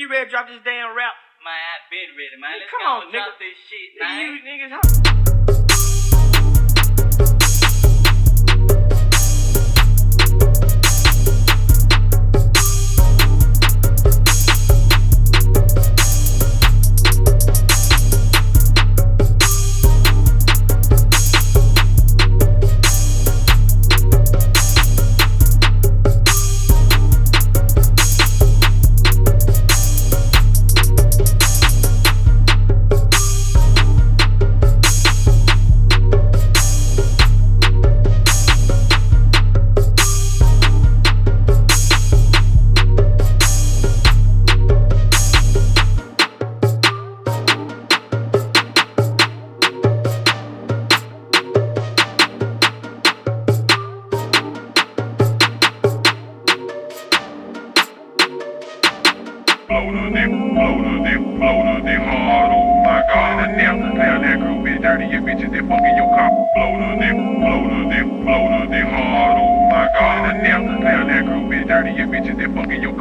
you ready to drop this damn rap? Man, I been ready, man. Let's Come go on, nigga. this shit, man. you niggas, huh? Blow the dip, blow the dip, blow the dip hard. Oh my god, the nip. Clear that groove, bitch, dirty, you bitches, they fucking your car. Blow the dip, blow the dip, blow the dip hard. Oh my god, the nip. Clear that groove, bitch, dirty, you bitches, they fucking your